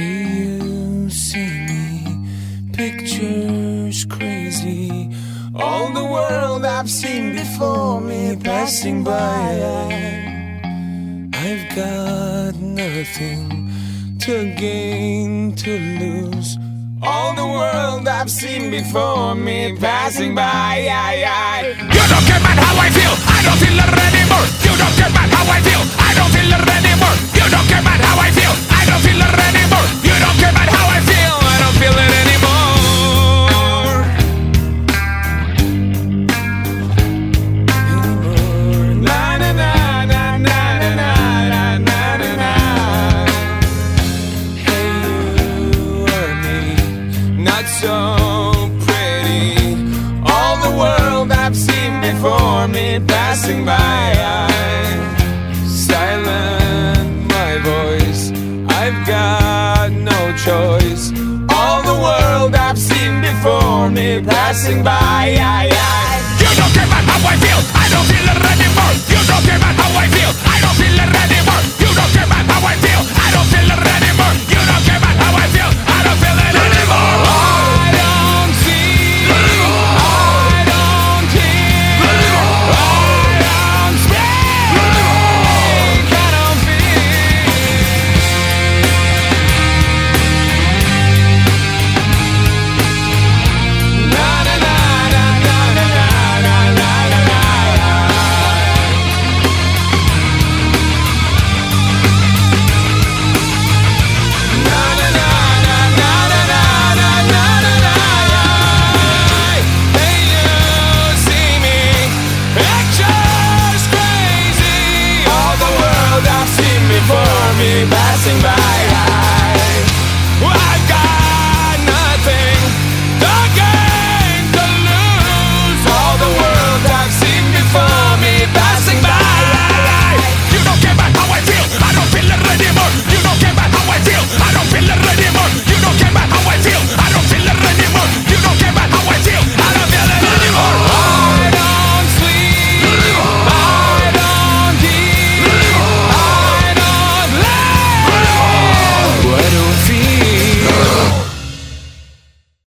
you see me, pictures crazy. All the world I've seen before me passing by. I've got nothing to gain, to lose. All the world I've seen before me passing by. I, I. You don't care about how I feel. I don't feel it anymore. You don't care about how I feel. I don't. for me passing by. I silent my voice. I've got no choice. All the world I've seen before me passing by. I, I. You don't care about how I feel. I don't feel it anymore. You don't care about how I feel. be passing by.